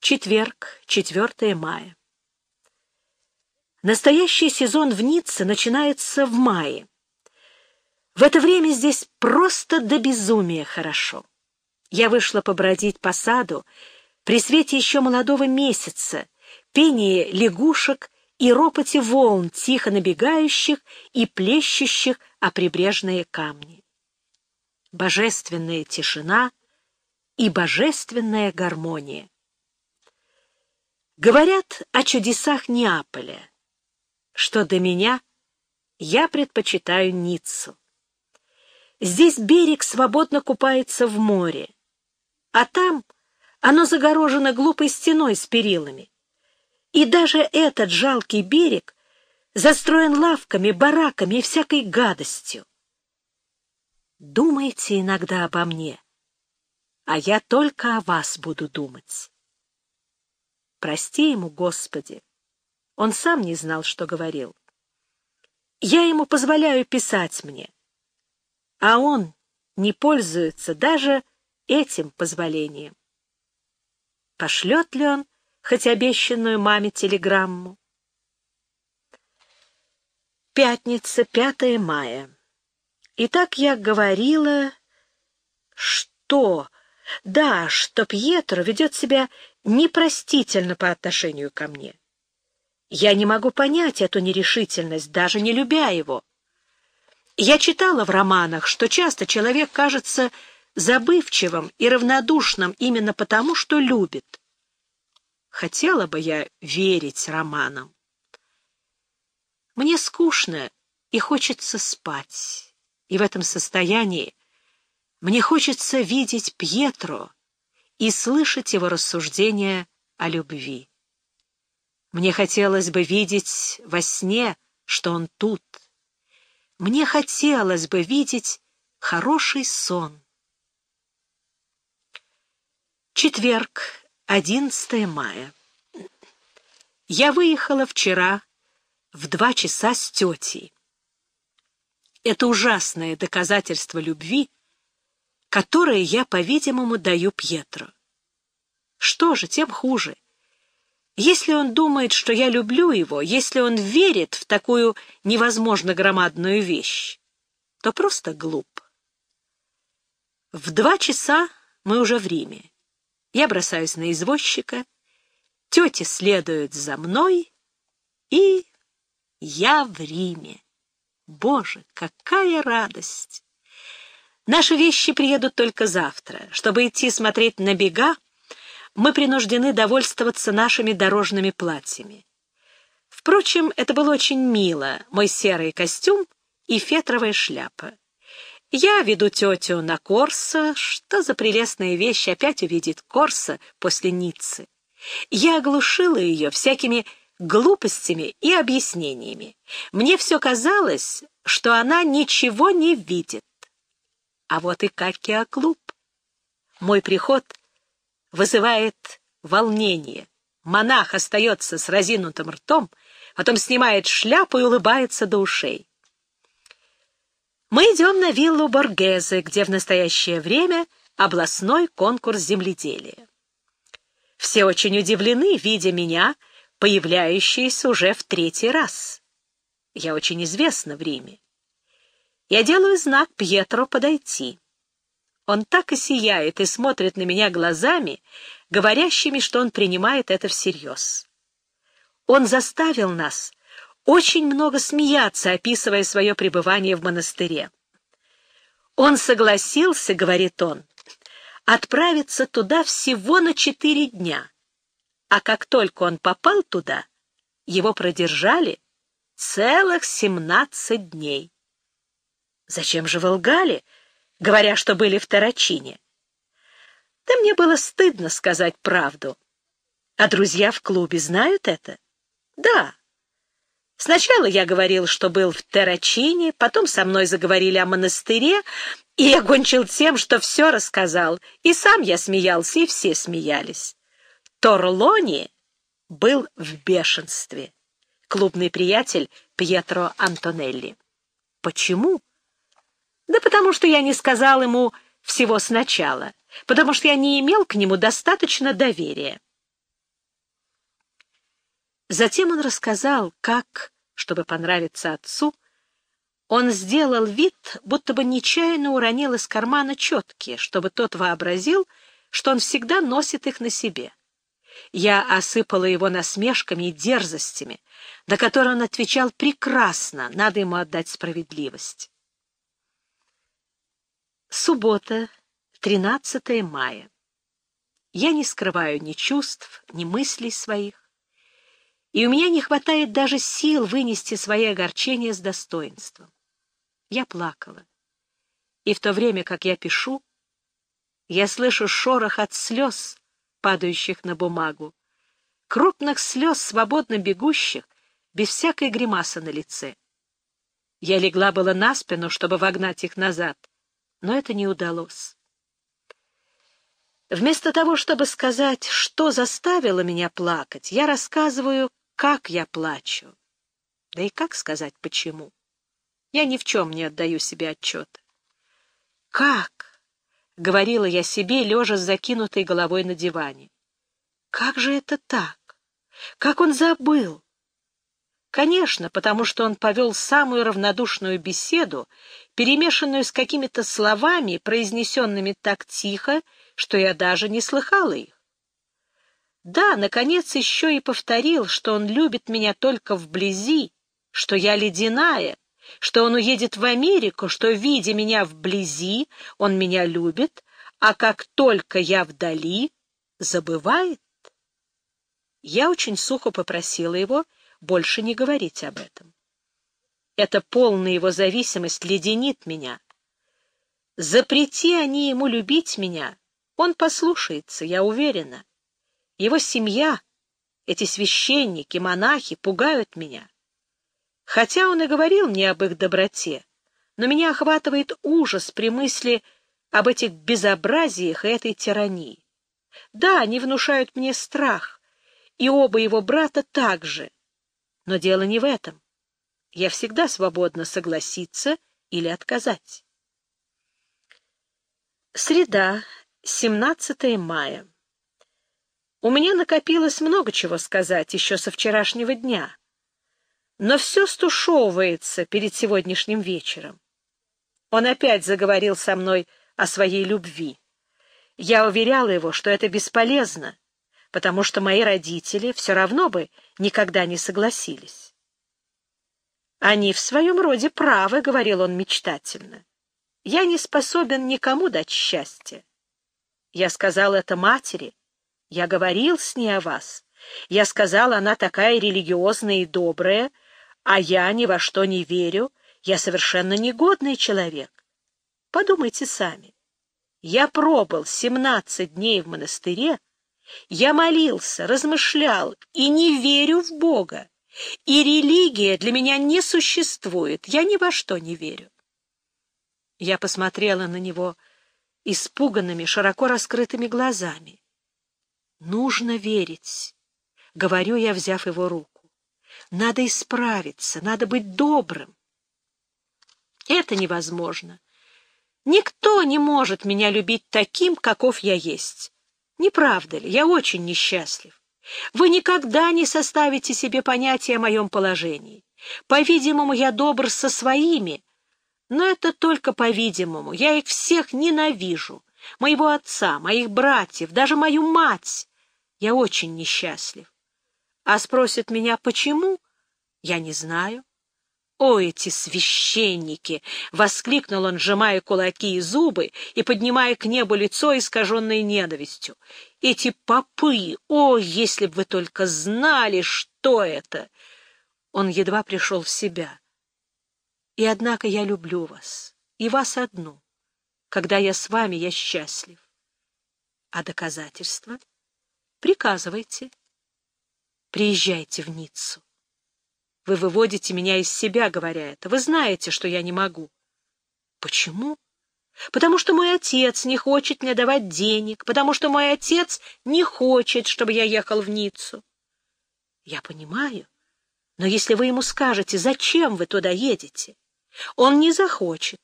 Четверг, 4 мая. Настоящий сезон в Ницце начинается в мае. В это время здесь просто до безумия хорошо. Я вышла побродить по саду при свете еще молодого месяца, пении лягушек и ропоте волн, тихо набегающих и плещущих о прибрежные камни. Божественная тишина и божественная гармония. Говорят о чудесах Неаполя. Что до меня, я предпочитаю Ниццу. Здесь берег свободно купается в море, а там оно загорожено глупой стеной с перилами. И даже этот жалкий берег застроен лавками, бараками и всякой гадостью. Думайте иногда обо мне, а я только о вас буду думать. Прости ему, Господи. Он сам не знал, что говорил. Я ему позволяю писать мне, а он не пользуется даже этим позволением. Пошлет ли он хоть обещанную маме телеграмму? Пятница, 5 мая. Итак, я говорила, что... Да, что Пьетро ведет себя непростительно по отношению ко мне. Я не могу понять эту нерешительность, даже не любя его. Я читала в романах, что часто человек кажется забывчивым и равнодушным именно потому, что любит. Хотела бы я верить романам. Мне скучно и хочется спать, и в этом состоянии мне хочется видеть Пьетро, и слышать его рассуждения о любви. Мне хотелось бы видеть во сне, что он тут. Мне хотелось бы видеть хороший сон. Четверг, 11 мая. Я выехала вчера в два часа с тетей. Это ужасное доказательство любви, которое я, по-видимому, даю Пьетро. Что же, тем хуже. Если он думает, что я люблю его, если он верит в такую невозможно громадную вещь, то просто глуп. В два часа мы уже в Риме. Я бросаюсь на извозчика, тети следуют за мной, и я в Риме. Боже, какая радость! Наши вещи приедут только завтра. Чтобы идти смотреть на бега, мы принуждены довольствоваться нашими дорожными платьями. Впрочем, это было очень мило, мой серый костюм и фетровая шляпа. Я веду тетю на Корсо. Что за прелестная вещь опять увидеть Корсо после Ниццы? Я оглушила ее всякими глупостями и объяснениями. Мне все казалось, что она ничего не видит. А вот и Каккиа-клуб. Мой приход вызывает волнение. Монах остается с разинутым ртом, потом снимает шляпу и улыбается до ушей. Мы идем на виллу Боргезе, где в настоящее время областной конкурс земледелия. Все очень удивлены, видя меня, появляющиеся уже в третий раз. Я очень известна в Риме. Я делаю знак Пьетро подойти. Он так и сияет и смотрит на меня глазами, говорящими, что он принимает это всерьез. Он заставил нас очень много смеяться, описывая свое пребывание в монастыре. Он согласился, говорит он, отправиться туда всего на четыре дня, а как только он попал туда, его продержали целых семнадцать дней. Зачем же вы лгали, говоря, что были в Тарачине? Да мне было стыдно сказать правду. А друзья в клубе знают это? Да. Сначала я говорил, что был в Тарачине, потом со мной заговорили о монастыре, и я кончил тем, что все рассказал. И сам я смеялся, и все смеялись. Торлони был в бешенстве. Клубный приятель Пьетро Антонелли. Почему? Да потому что я не сказал ему всего сначала, потому что я не имел к нему достаточно доверия. Затем он рассказал, как, чтобы понравиться отцу, он сделал вид, будто бы нечаянно уронил из кармана четки, чтобы тот вообразил, что он всегда носит их на себе. Я осыпала его насмешками и дерзостями, на которые он отвечал прекрасно, надо ему отдать справедливость. Суббота, 13 мая. Я не скрываю ни чувств, ни мыслей своих, и у меня не хватает даже сил вынести свои огорчения с достоинством. Я плакала, и в то время, как я пишу, я слышу шорох от слез, падающих на бумагу, крупных слез, свободно бегущих, без всякой гримасы на лице. Я легла было на спину, чтобы вогнать их назад, но это не удалось. Вместо того, чтобы сказать, что заставило меня плакать, я рассказываю, как я плачу. Да и как сказать, почему? Я ни в чем не отдаю себе отчета. «Как?» — говорила я себе, лежа с закинутой головой на диване. «Как же это так? Как он забыл?» Конечно, потому что он повел самую равнодушную беседу, перемешанную с какими-то словами, произнесенными так тихо, что я даже не слыхала их. Да, наконец еще и повторил, что он любит меня только вблизи, что я ледяная, что он уедет в Америку, что, видя меня вблизи, он меня любит, а как только я вдали, забывает. Я очень сухо попросила его больше не говорить об этом. Эта полная его зависимость леденит меня. Запрети они ему любить меня, он послушается, я уверена. Его семья, эти священники, монахи пугают меня. Хотя он и говорил мне об их доброте, но меня охватывает ужас при мысли об этих безобразиях и этой тирании. Да, они внушают мне страх, и оба его брата также. Но дело не в этом. Я всегда свободна согласиться или отказать. Среда, 17 мая. У меня накопилось много чего сказать еще со вчерашнего дня, но все стушевывается перед сегодняшним вечером. Он опять заговорил со мной о своей любви. Я уверяла его, что это бесполезно, потому что мои родители все равно бы никогда не согласились. «Они в своем роде правы», — говорил он мечтательно. «Я не способен никому дать счастье. Я сказал это матери. Я говорил с ней о вас. Я сказал, она такая религиозная и добрая, а я ни во что не верю. Я совершенно негодный человек. Подумайте сами. Я пробыл семнадцать дней в монастыре, я молился, размышлял и не верю в Бога. И религия для меня не существует, я ни во что не верю. Я посмотрела на него испуганными, широко раскрытыми глазами. «Нужно верить», — говорю я, взяв его руку. «Надо исправиться, надо быть добрым». Это невозможно. Никто не может меня любить таким, каков я есть. Не правда ли? Я очень несчастлив. Вы никогда не составите себе понятия о моем положении. По-видимому, я добр со своими, но это только по-видимому. Я их всех ненавижу. Моего отца, моих братьев, даже мою мать. Я очень несчастлив. А спросят меня, почему? Я не знаю. «О, эти священники!» — воскликнул он, сжимая кулаки и зубы и поднимая к небу лицо, искаженное ненавистью. «Эти попы! О, если бы вы только знали, что это!» Он едва пришел в себя. И однако я люблю вас, и вас одну. Когда я с вами, я счастлив. А доказательства? Приказывайте. Приезжайте в Ниццу. Вы выводите меня из себя, говоря это. Вы знаете, что я не могу. Почему? Потому что мой отец не хочет мне давать денег, потому что мой отец не хочет, чтобы я ехал в Ниццу. Я понимаю, но если вы ему скажете, зачем вы туда едете, он не захочет.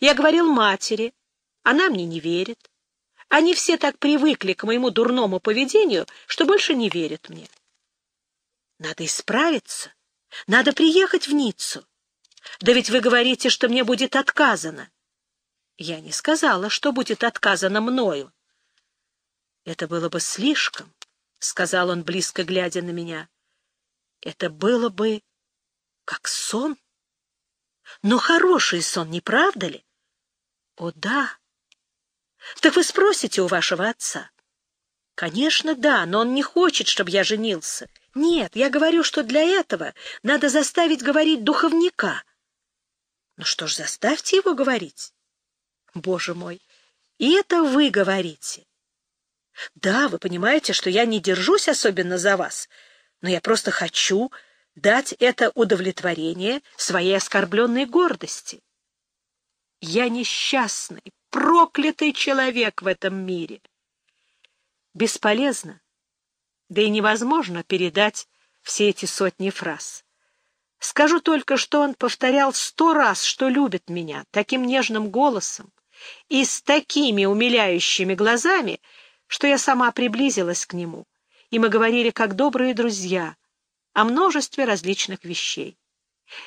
Я говорил матери, она мне не верит. Они все так привыкли к моему дурному поведению, что больше не верят мне. Надо исправиться. Надо приехать в Ниццу. Да ведь вы говорите, что мне будет отказано. Я не сказала, что будет отказано мною. Это было бы слишком, — сказал он, близко глядя на меня. Это было бы как сон. Но хороший сон, не правда ли? О, да. Так вы спросите у вашего отца. Конечно, да, но он не хочет, чтобы я женился. Нет, я говорю, что для этого надо заставить говорить духовника. Ну что ж, заставьте его говорить. Боже мой, и это вы говорите. Да, вы понимаете, что я не держусь особенно за вас, но я просто хочу дать это удовлетворение своей оскорбленной гордости. Я несчастный, проклятый человек в этом мире. Бесполезно, да и невозможно передать все эти сотни фраз. Скажу только, что он повторял сто раз, что любит меня, таким нежным голосом и с такими умиляющими глазами, что я сама приблизилась к нему, и мы говорили как добрые друзья о множестве различных вещей.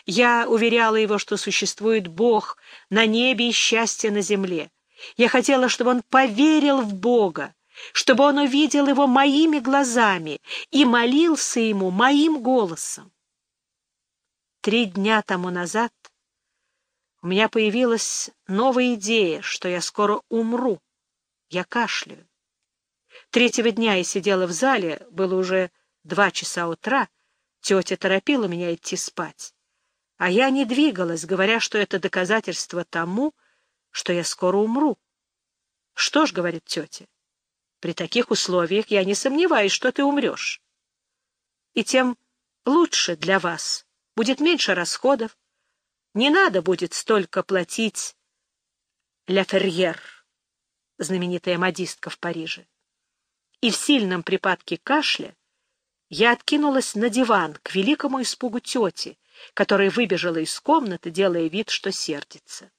Я уверяла его, что существует Бог на небе и счастье на земле. Я хотела, чтобы он поверил в Бога, чтобы он увидел его моими глазами и молился ему моим голосом. Три дня тому назад у меня появилась новая идея, что я скоро умру. Я кашляю. Третьего дня я сидела в зале, было уже два часа утра, тетя торопила меня идти спать. А я не двигалась, говоря, что это доказательство тому, что я скоро умру. Что ж, — говорит тетя, — при таких условиях я не сомневаюсь, что ты умрешь. И тем лучше для вас, будет меньше расходов, не надо будет столько платить Ля Ферьер, знаменитая модистка в Париже и в сильном припадке кашля я откинулась на диван к великому испугу тети, которая выбежала из комнаты, делая вид, что сердится.